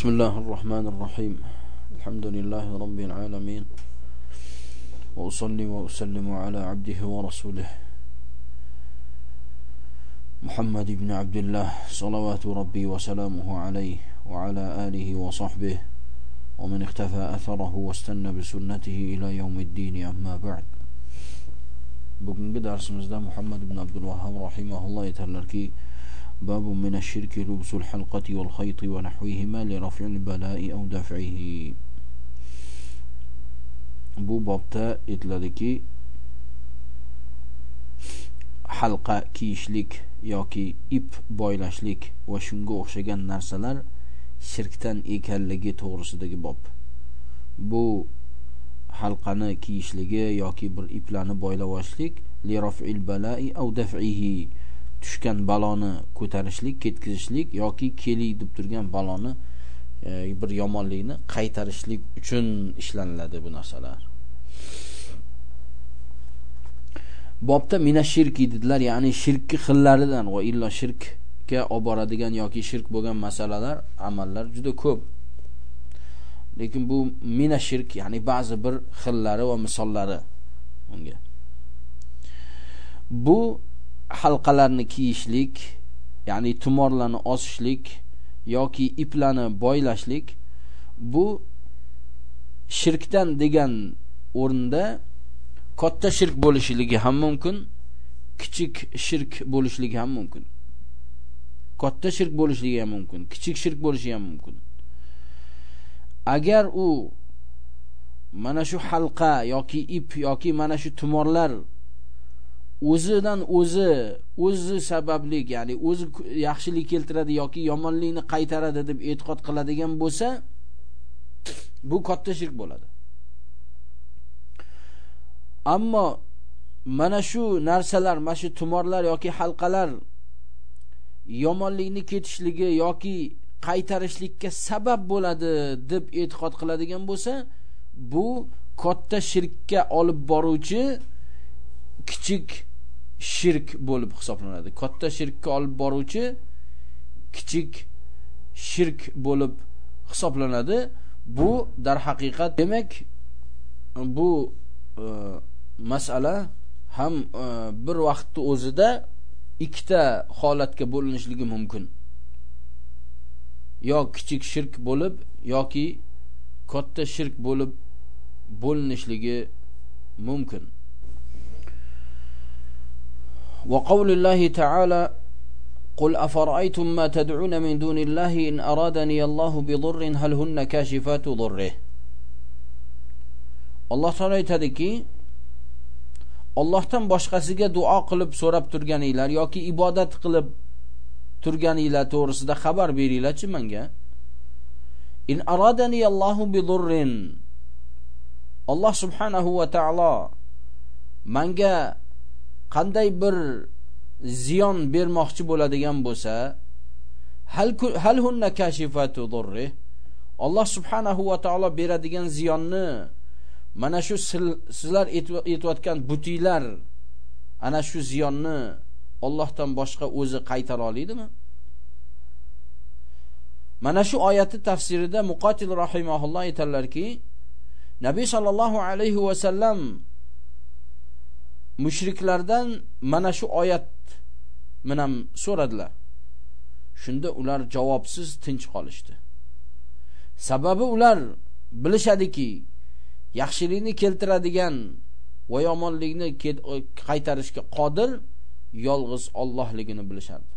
بسم الله الرحمن الرحيم. الحمد لله رب العالمين. وأصلي وأسلم على عبده ورسوله محمد بن عبد الله صلوات ربي وسلامه عليه وعلى آله وصحبه ومن اختفى أثره واستنى بسنته إلى يوم الدين. أما بعد bugungi darsimizda muhammad ibn abdulvahhab rahimahulloh aytadilarki باب من الشرك لبس الحلقة والخيط ونحوهما لرفع البلاء أو دفعه bu bobda aytiladiki halqa kiyishlik yoki ip boylashlik va shunga o'xshagan narsalar shirkdan ekanligi to'g'risidagi bob bu halqani kiyishligi yoki bir iplarni boylab olishlik li raf'il balai aw daf'ihi Tushgan baloni ko'tarishlik ketkizishlik yoki keli deb turgan baloni e, bir yomonlikni qaytarishlik uchun ishlaniladi bu narsalar. Bobda mina shirki dedilar ya'ni shirkni xillaridan va illo shirkka olib boradigan yoki shirk bo'lgan masalalar amallar juda ko'p. Lekin bu mina shirk ya'ni ba'zi bir xillari va misollari unga. Bu halqalarni kiyishlik ya'ni tumorlarni osishlik yoki iplarni boylashlik bu shirkdan degan o'rinda katta shirk bo'lishligi ham mumkin kichik shirk bo'lishligi ham mumkin. Katta shirk bo'lishligi ham mumkin kichik shirk bo'lishi ham mumkin. Agar u mana shu halqa yoki ip yoki mana shu tumorlar o'zidan o'zi o'zi sabablik ya'ni o'zi yaxshilik keltiradi yoki yomonlikni qaytaradi deb e'tiqod qiladigan bo'lsa bu katta shirk bo'ladi. Ammo mana shu narsalar mana shu tumorlar yoki halqalar yomonlikni ketishligi yoki qaytarishlikka sabab bo'ladi deb e'tiqod qiladigan bo'lsa bu katta shirkka olib boruvchi kichik shirk bo'lib hisoblanadi. Katta shirkka olib boruvchi kichik shirk bo'lib hisoblanadi. Bu darhaqiqat demak bu e, masala ham e, bir vaqtni o'zida ikkita holatga bo'linishligi mumkin. Yo kichik shirk bo'lib yoki katta shirk bo'lib bo'linishligi mumkin. وقول الله تعالى قل أفرأيتم ما تدعون من دون الله إن أرادني الله بضر هل هن كاشفات ضره alloh taolo aytadiki ollohdan boshqasiga duo qilib so'rab turganinglar yoki ibodat qilib turganinglar to'g'risida xabar beringlarchi menga in aradani allohu bidurrin alloh subhanahu va taolo manga qanday bir ziyon bermoqchi bo'ladigan bo'lsa hal hal hunna kashifatu durri Alloh subhanahu va taolo beradigan ziyonni mana shu sizlar aytayotgan butiklar ana shu ziyonni Allohdan boshqa o'zi qaytara oladimi? Mana shu oyati tafsirida muqotil rahimahulloh aytadilarki nabiy sallallohu alayhi va sallam mushriklardan mana shu oyat bilan so'radilar. Shunda ular javobsiz tinch qolishdi. Sababi ular bilishadiki yaxshilikni keltiradigan va yomonlikni qaytarishga qodir yolg'iz Allohligini bilishardi.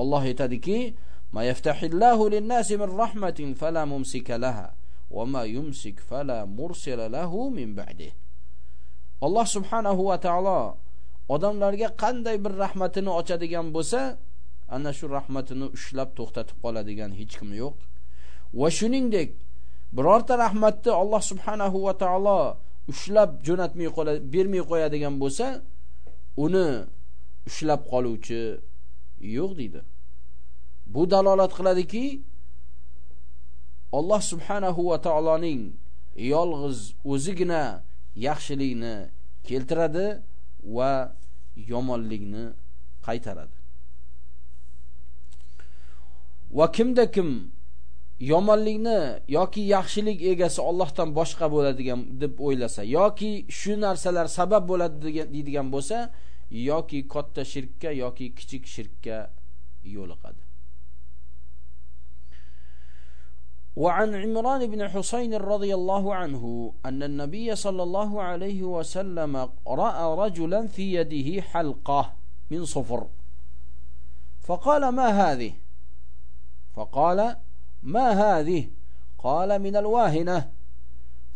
Alloh aytadiki ma yaftahillahu lin-nasi min rahmatin fala mumsika laha va ma yumsik fala mursila lahu min ba'dihi alloh subhanahu va taolo odamlarga qanday bir rahmatini ochadigan bo'lsa ana shu rahmatini ushlab to'xtatib qoladigan hech kim yo'q. Va shuningdek birorta rahmatni alloh subhanahu va taolo ushlab jo'natmay qola bermay qo'yadigan bo'lsa uni ushlab qoluvchi yo'q deydi. Bu dalolat qiladiki alloh subhanahu va taoloning yolg'iz o'zigina yaxshilikni keltiradi va yomonlikni qaytaradi. Va kimda kim yomonlikni yoki yaxshilik egasi Allohdan boshqa bo'ladigan deb o'ylasa yoki shu narsalar sabab bo'ladi degan deydigan bo'lsa yoki katta shirkka yoki kichik shirkka yo'liqadi. وعن عمران بن حسين رضي الله عنه أن النبي صلى الله عليه وسلم رأى رجلا في يده حلقة من صفر. فقال ما هذه؟ فقال ما هذه؟ قال من الواهنة.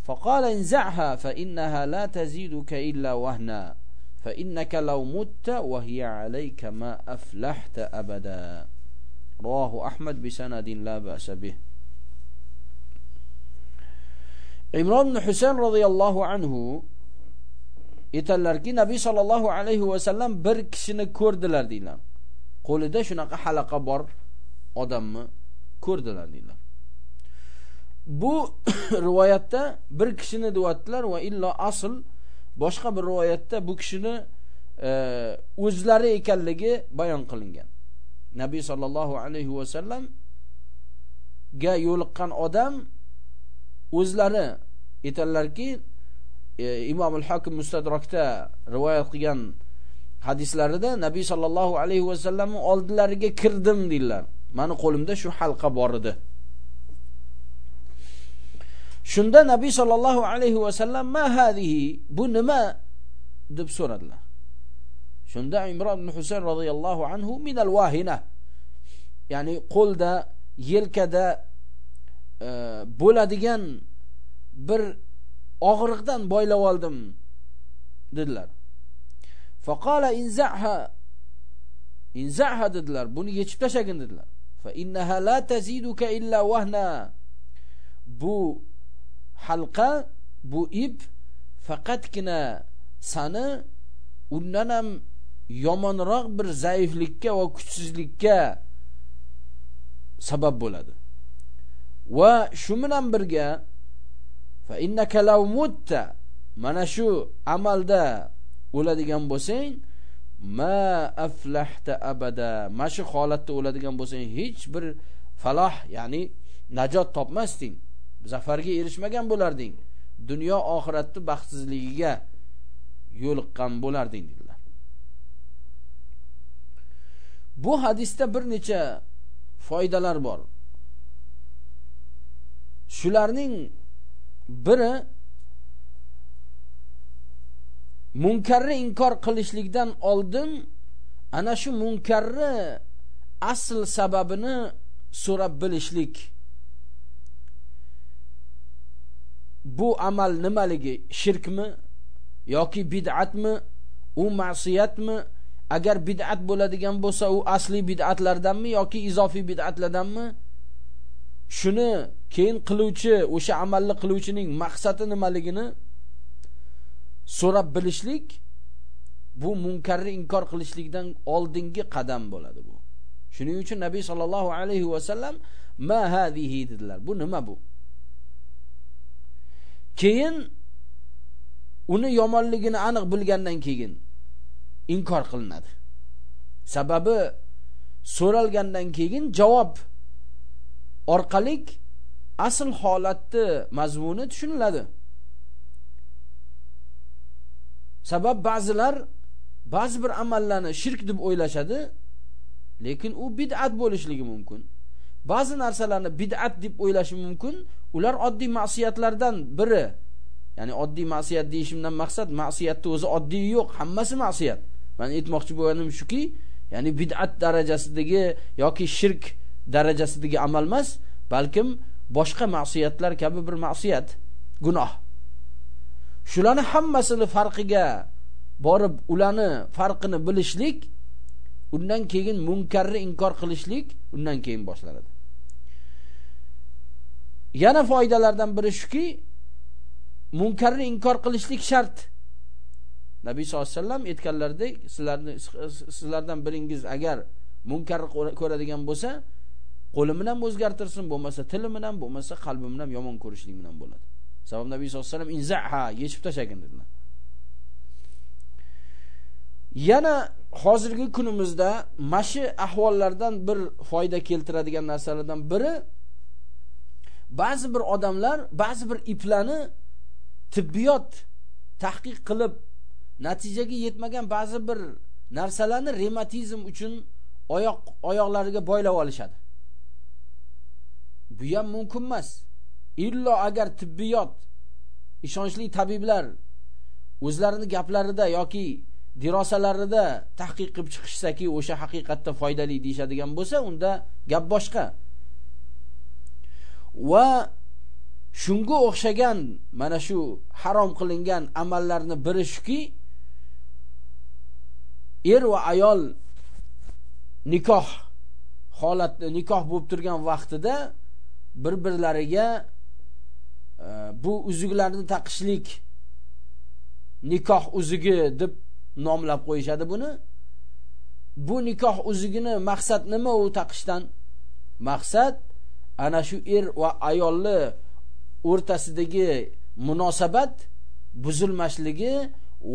فقال انزعها فإنها لا تزيدك إلا وهنا فإنك لو مت وهي عليك ما أفلحت أبدا. رواه أحمد بسند لا بأس به. Imron ibn husayn roziyallohu anhu aytadilarki nabiy sollallohu alayhi vasallam bir kishini ko'rdilar deydilar qo'lida shunaqa halaqa bor odamni ko'rdilar deydilar bu rivoyatda bir kishini deyaptilar va illo asl boshqa bir rivoyatda bu kishini e, o'zlari ekanligi bayon qilingan. Nabiy sollallohu alayhi vasallamga yo'liqqan odam o'zlari aytadilarki e, imom al hokim mustadrokda rivoyat qilgan hadislarida nabiy sollallohu alayhi vasallamni oldilariga kirdim deydilar. Mani qo'limda shu halqa bor edi. Shunda nabiy sollallohu alayhi vasallam ma hadihi? Bu nima? deb so'radilar. Shunda imron ibn husayn roziyallohu anhu minal vahina ya'ni qo'lda yelkada e, bo'ladigan bir og'riqdan boylab oldim dedilar. Faqala inzaha inzaha dedilar. Buni yechib tashlagin dedilar. Fa innaha la taziduka illa wahna. Bu halqa bu ip faqatgina sani undan ham yomonroq bir zaiflikka va kuchsizlikka sabab bo'ladi. Va shu bilan birga fa innaka law mutta mana shu amalda o'ladigan bo'lsang ma aflahta abada mana shu holatda o'ladigan bo'lsang hech bir faloh ya'ni najot topmasding zafarga erishmagan bo'larding dunyo oxiratni baxtsizligiga yo'liqqan bo'larding dedilar. Bu hadisda bir necha foydalar bor. Shularning biri munkarni inkor qilishlikdan oldin ana shu munkarni asl sababini so'rab bilishlik. Bu amal nimaligi? Shirkmi yoki bid'atmi? U ma'siyatmi? Agar bid'at bo'ladigan bo'lsa u asli bid'atlardanmi yoki izofiy bid'atlardanmi? Shuni keyin qiluvchi o'sha amalni qiluvchining maqsadi nimaligini so'rab bilishlik bu munkarni inkor qilishlikdan oldingi qadam bo'ladi bu. Shuning uchun nabiy sollallohu alayhi vasallam ma hadihi dedilar. Bu nima bu? Keyin uni yomonligini aniq bilgandan keyin inkor qilinadi. Sababi so'ralgandan keyin javob orqali asl holatni mazmuni tushuniladi. Sabab ba'zilar ba'zi bir amallarni shirk deb o'ylashadi lekin u bid'at bo'lishligi mumkin. Ba'zi narsalarni bid'at deb o'ylashi mumkin. Ular oddiy ma'siyatlardan biri. Ya'ni oddiy ma'siyat deyishimdan maqsad ma'siyatni o'zi oddiy yo'q hammasi ma'siyat. Man aytmoqchi bo'lganim shuki ya'ni bid'at darajasidagi yoki shirk darajasidagi amal emas balkim boshqa ma'siyatlar kabi bir ma'siyat gunoh. Shularni hammasini farqiga borib ularni farqini bilishlik undan keyin munkarni inkor qilishlik undan keyin boshlanadi. Yana foydalardan biri shuki munkarni inkor qilishlik shart. Nabiy sallallohu alayhi vasallam aytganlaridek sizlarni sizlardan biringiz agar munkarni ko'radigan bo'lsa qo'lim bilan o'zgartirsin bo'lmasa tilim bilan bo'lmasa qalbim bilan yomon ko'rishlik bilan bo'ladi. Sabab nabiy sallallohu alayhi vasallam inzaha yechib tashlagin dedilar. Yana hozirgi kunimizda mashi ahvollardan bir foyda keltiradigan narsalardan biri ba'zi bir odamlar ba'zi bir iplarni tibbiyot tahqiq qilib natijaga yetmagan ba'zi bir narsalarni revmatizm uchun oyoq oyoqlariga boylab olishadi. Bu ham mumkin emas. Illo agar tibbiyot ishonchli tabiblar o'zlarini gaplarida yoki dirosalarida tahqiq qilib chiqishsaki o'sha haqiqatda foydali deyishadigan bo'lsa unda gap boshqa. Va shunga o'xshagan mana shu harom qilingan amallarni biri shuki er va ayol nikoh holat nikoh bo'lib turgan vaqtida bir birlariga e, bu uzuklarni taqishlik nikoh uzugi deb nomlab qo'yishadi buni. Bu nikoh uzugini maqsad nima u taqishdan? Maqsad ana shu er va ayolni o'rtasidagi munosabat buzilmasligi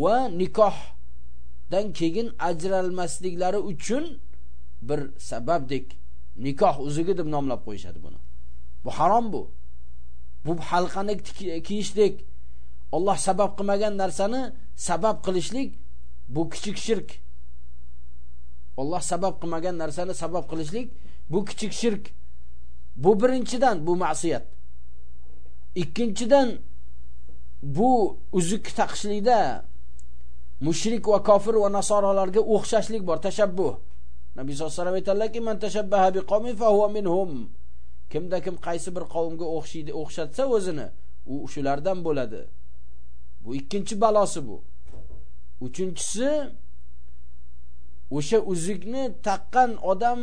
va nikohdan keyin ajralmasliklari uchun bir sababdek nikoh uzugi deb nomlab qo'yishadi buni. Bu harom bu. Bu halqani kiyishlik. Alloh sabab qilmagan narsani sabab qilishlik bu kichik shirk. Alloh sabab qilmagan narsani sabab qilishlik bu kichik shirk. Bu birinchidan bu ma'siyat. Ikkinchidan bu uzuk taqishlikda mushrik va kofir va nasorolarga o'xshashlik bor tashabbuh. Nabiy sollallohu alayhi vasallam aytadilarki man tashabbaha biqawmin fa huwa minhum. Kimda kim qaysi bir qavmga o'xshaydi o'xshatsa o'zini u shulardan bo'ladi. Bu ikkinchi balosi bu. Uchinchisi o'sha uzukni taqqan odam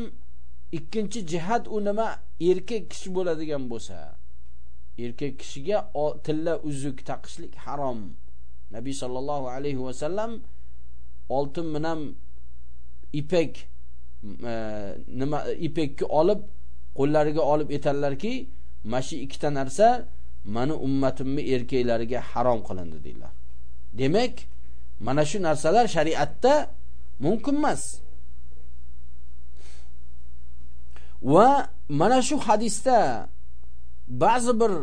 ikkinchi jihat u nima? Erkak kishi bo'ladigan bo'lsa. Erkak kishiga tilla uzuk taqishlik harom. Nabiy sollallohu alayhi vasallam oltin bilan ipak e, nima ipakni olib qo'llariga olib aytadilarki mana shu ikkita narsa mani ummatimni erkaklariga harom qilindi deydilar. Demak mana shu narsalar shariatda mumkin emas. Va mana shu hadisda ba'zi bir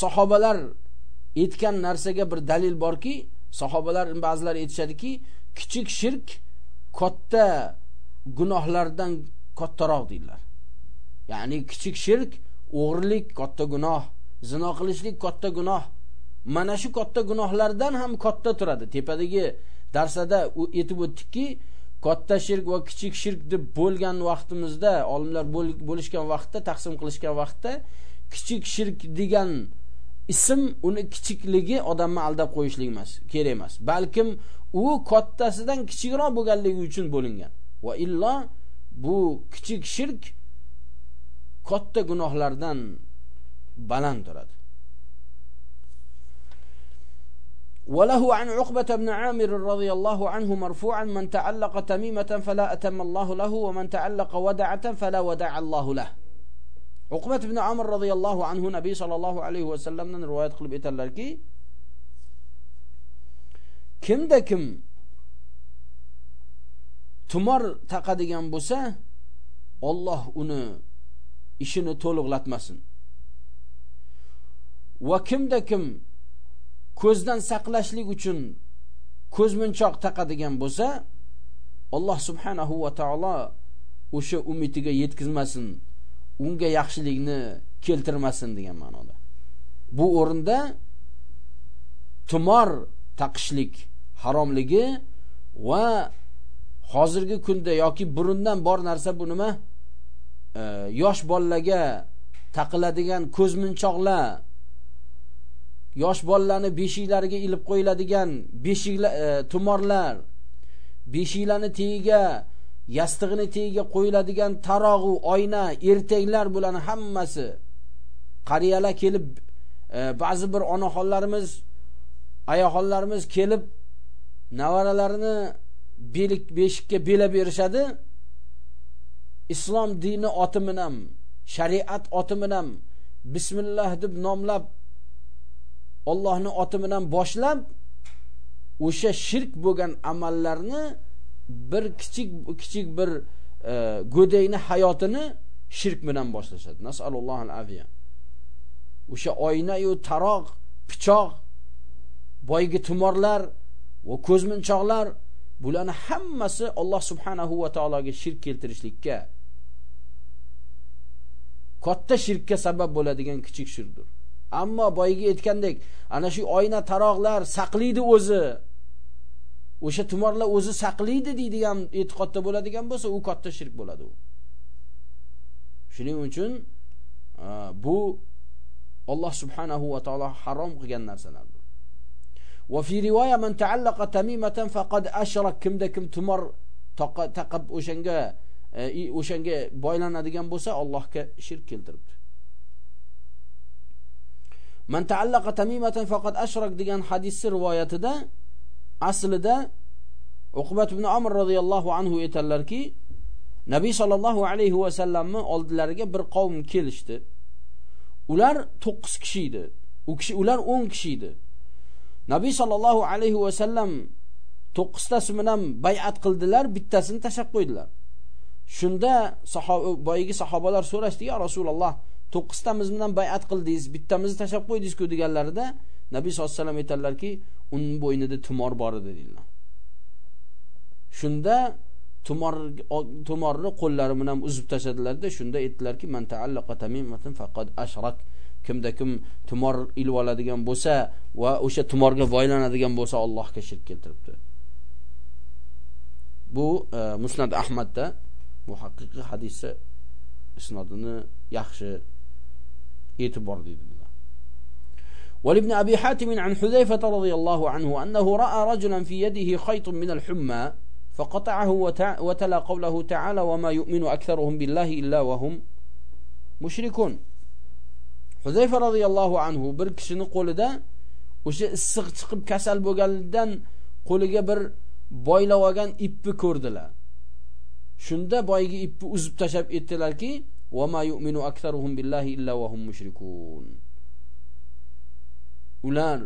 sahobalar aytgan narsaga bir dalil borki sahobalar ba'zilar aytishadiki kichik shirk katta gunohlardan kattaroq deydilar. Ya'ni kichik shirk o'g'irlik katta gunoh zino qilishlik katta gunoh. Mana shu katta gunohlardan ham katta turadi. Tepadagi darsada aytib o'tdikki katta shirk va kichik shirk deb bo'lgan vaqtimizda olimlar bo'lishgan vaqtda taqsim qilishgan vaqtda kichik shirk degan ism uni kichikligi odamni aldab qo'yishlik emas kerak emas. Balkim u kattasidan kichikroq bo'lganligi uchun bo'lingan. Va illo bu kichik shirk katta gunohlardan baland turadi وله عن عقبة بن عامر رضي الله عنه مرفوعا من تعلق تميمة فلا أتم الله له ومن تعلق ودعة فلا ودع الله له uqbat ibn amr roziyallohu anhu nabiy sollallohu alayhi vasallamdan rivoyat qilib aytadilarki kimda kim tumor taqadigan bo'lsa Alloh uni ishini to'liqlatmasin va kimda kim ko'zdan saqlashlik uchun ko'zmunchoq taqadigan bo'lsa Alloh subhanahu va taolo o'sha umidiga yetkazmasin unga yaxshilikni keltirmasin degan ma'noda. Bu o'rinda tumor taqishlik haromligi va hozirgi kunda yoki burundan bor narsa bu nima? Э, yosh bolalarga taqiladigan ko'zmunchoqlar yosh bolalarni beshiklariga ilib qo'yiladigan beshiklar e, tumorlar beshiklarni tagiga yastig'ini tagiga qo'yiladigan tarog'u oyna ertaklar bularni hammasi. Qariyalar kelib e, ba'zi bir onaxonlarimiz ayaxonlarimiz kelib nevaralarini belik beshikka belab berishadi. Islom dini oti bilan shariat oti bilan bismillah deb nomlab Allohning oti bilan boshlab o'sha shirk bo'lgan amallarni bir kichik kichik bir e, go'dayni hayotini shirk bilan boshlashadi. Nasallallohu afiya o'sha oyna-yu taroq pichoq boygi tumorlar va ko'zmunchoqlar bularni hammasi Alloh subhanahu va taologa shirk keltirishlikka katta shirkka sabab bo'ladigan kichik shirkdir. Ammo boyagi aytgandek, ana shu oyna taroqlar saqlaydi o'zi. O'sha tumorlar o'zi saqlaydi deydigan e'tiqodda bo'ladigan bo'lsa, u katta shirk bo'ladi u. Shuning uchun bu Alloh subhanahu va taolo harom qilgan narsalardir. Va fi riwaya man ta'allaqa tamimatan faqad ashrak kimda kim tumor taqib E, o'shanga o'shanga boylanadigan bo'lsa Allohga shirk keltiribdi. Man ta'allaqa tamimatan faqat ashrak degan hadis rivoyatida aslida Uqbat ibn Amr radhiyallohu anhu aytadilarki, Nabiy sallallohu alayhi va sallamni oldilariga bir qavm kelishdi. Ular 9 kishi edi. U kishi ular 10 kishi edi. Nabiy sallallohu alayhi va sallam 9 tasi bilan bay'at qildilar, bittasini tashab qo'ydilar. Shunda sahoba boyigi sahobalar so'rashdi, "Ya Rasululloh, 9 bilan bay'at qildingiz, bittamizni tashab qo'ydingiz-ku" deganlarida Nabiy sallallohu alayhi vasallam aytadilarki, "Uning bo'ynida tumor bor edi" deydilar Shunda tumor tumorni qo'llari bilan uzib tashladilarda shunda aytdilarki man ta'allaqa tamimatan faqad ashrak. Kimda kim tumor ilib oladigan bo'lsa va o'sha tumorga boylanadigan bo'lsa Allohga shirk keltiribdi. Bu e, musnad ahmadda bu haqiqiy hadisi isnodini yaxshi e'tibor deydilar ولابن أبي حاتم عن حذيفة رضي الله عنه أنه رأى رجلا في يده خيط من الحمى فقطعه وتلا قوله تعالى وما يؤمن أكثرهم بالله إلا وهم مشركون Huzayfa radhiyallohu anhu bir kishining qo'lida o'sha issiq chiqib kasal bo'lganidan qo'liga bir boylab olgan ipni ko'rdilar. Shunda boyagi ipni uzib tashab aytdilarki: yu'minu billahi illa wa hum. Ular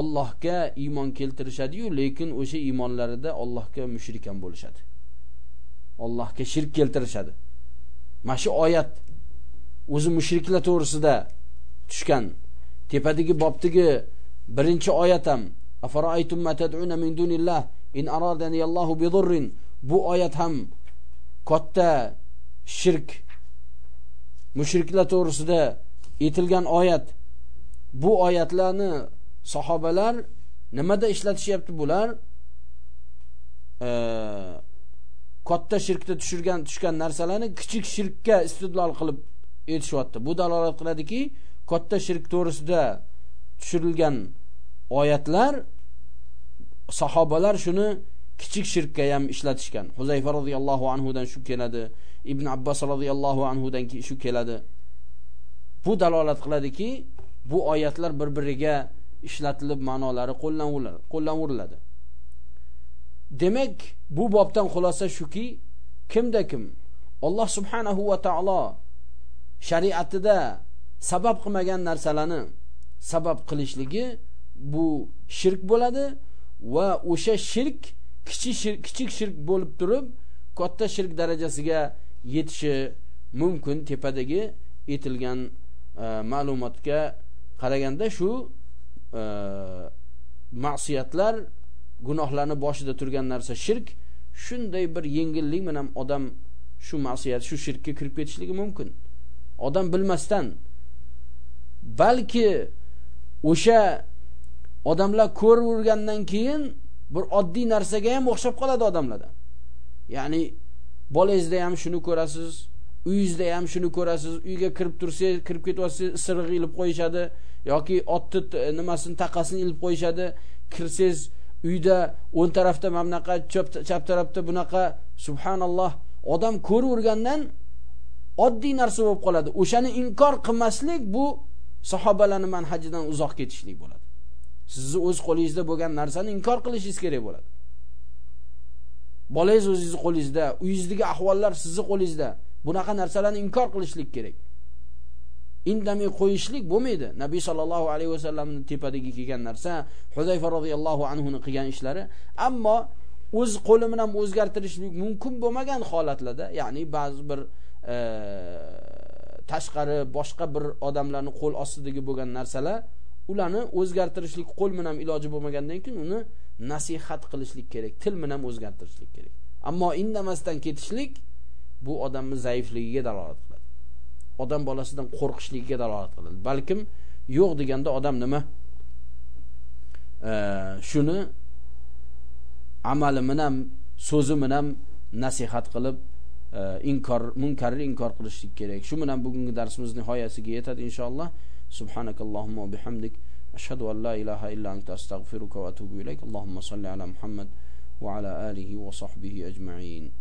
Allohga iymon keltirishadi-yu, lekin o'sha iymonlarida Allohga mushrik ham bo'lishadi. Allohga shirk keltirishadi. Mana shu oyat o'zi mushriklar to'g'risida tushgan tepadagi bobdagi birinchi oyat ham afara'aytum ma tad'una min dunillah in aradani bi dhurrin bu oyat ham katta shirk. Mushriklar to'g'risida aytilgan oyat. Bu oyatlarni sahobalar nimada ishlatishyapti? Bular e, katta shirkda tushirgan tushgan narsalarni kichik shirkka istidlol qilib aytishyapti. Bu dalolat qiladiki katta shirk to'g'risida tushirilgan oyatlar sahobalar shuni kichik shirkka ham ishlatishgan. Huzayfa roziyallohu anhudan shu keladi. Ibn abbos roziyallohu anhudan shu keladi. Bu dalolat qiladiki bu oyatlar bir biriga ishlatilib ma'nolari qo'llanaveriladi demak bu bobdan xulosa shuki kimda kim? Alloh subhanahu va taolo shariatida sabab qilmagan narsalarni sabab qilishligi bu shirk bo'ladi va o'sha shirk kichik shirk kichik shirk bo'lib turib katta shirk darajasiga yetishi mumkin tepadagi aytilgan e, ma'lumotga qaraganda shu e, ma'siyatlar gunohlarni boshida turgan narsa shirk shunday bir yengillik bilan odam shu ma'siyat shu shirkka kirib ketishligi mumkin. Odam bilmasdan balki o'sha odamlar ko'rib yurgandan keyin bir oddiy narsaga ham o'xshab qoladi odamlarda. Ya'ni bolangizda ham shuni ko'rasiz uyingizda ham shuni ko'rasiz uyga kirib tursangiz kirib ketyapsiz isiriq ilib qo'yishadi yoki otni e, nimasini taqasini ilib qo'yishadi. Kirsangiz uyda o'ng tarafda mana bunaqa chap tarafda bunaqa subhanalloh odam ko'ravergandan oddiy narsa bo'lib qoladi. O'shani inkor qilmaslik bu sahobalarni manhajidan uzoq ketishlik bo'ladi. Sizni o'z qo'lingizda bo'lgan narsani inkor qilishingiz kerak bo'ladi. Bolangiz o'zingizni qo'lingizda uyingizdagi ahvollar sizni qo'lingizda. Bunaqa narsalarni inkor qilishlik kerak. Indamay qo'yishlik bo'lmaydi. Nabiy sollallohu alayhi vasallamni tepadagi kelgan narsa huzayfa roziyallohu anhuni qilgan ishlari. Ammo o'z qo'li bilan o'zgartirishlik mumkin bo'lmagan holatlarda ya'ni ba'zi bir tashqari boshqa bir odamlarni qo'l ostidagi bo'lgan narsalar ularni o'zgartirishlik qo'l bilan ham iloji bo'lmagandan keyin uni nasihat qilishlik kerak til bilan ham o'zgartirishlik kerak. Ammo indamasdan ketishlik bu odamni zaifligiga dalolat qiladi. Odam bolasidan qo'rqishligiga dalolat qiladi. Balkim yo'q deganda odam nima? Shuni amali bilan so'zi bilan nasihat qilib e, inkor munkarni inkor qilishlik kerak. Shu bilan bugungi darsimiz nihoyasiga yetadi inshaalloh. سبحانك اللهم وبحمدك أشهد أن لا إله إلا أنت أستغفرك وأتوب إليك. اللهم صل على محمد وعلى آله وصحبه أجمعين.